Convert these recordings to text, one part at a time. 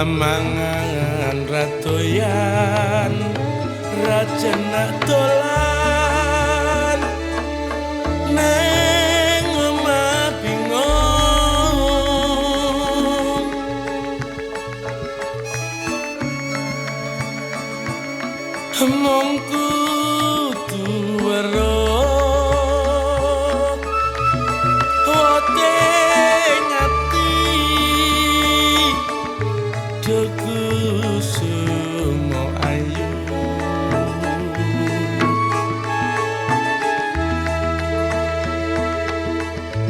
mangan ratoyan rajana dolan. Neng omah bingung mong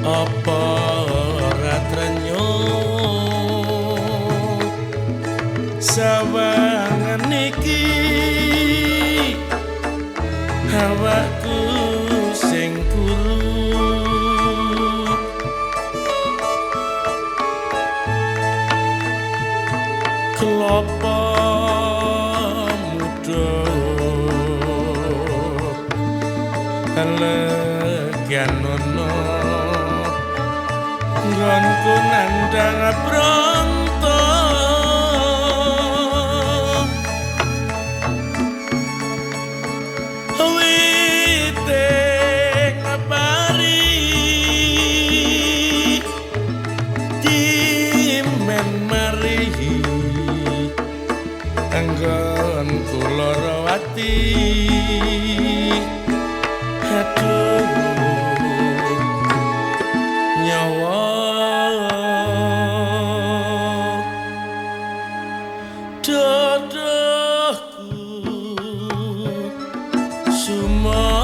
Apa ora trenyo Sawangan iki Hawaku sing kuru Kelapa muda Elegian ono Nggonku nandang pronto. Wite ngabari Dimen mari Anggon kuloro ati dadaku semua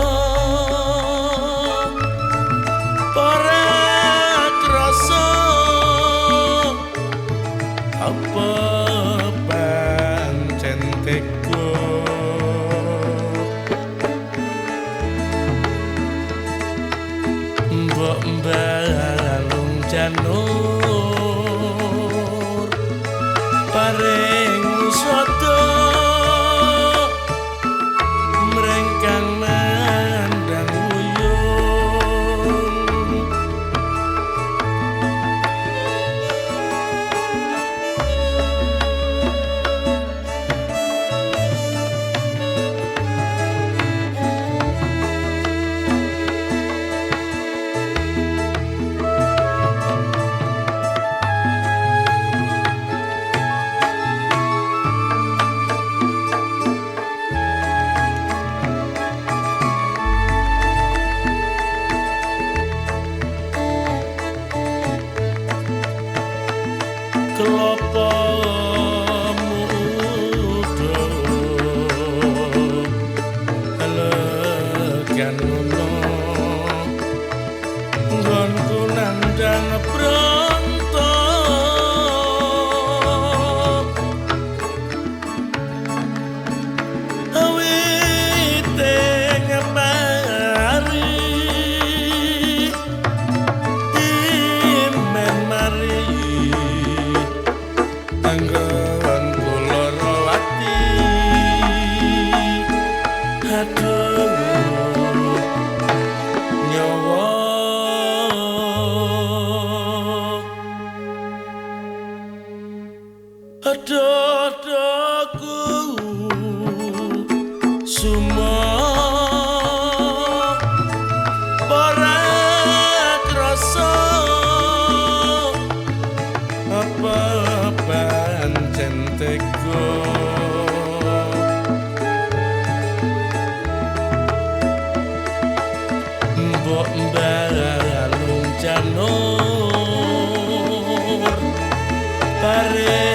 pare terasa apa pencentekku mbak mbak lalung janur pare Dadaku Semua Barat rasa Apa pancen teko Mbok mbalung janur Barat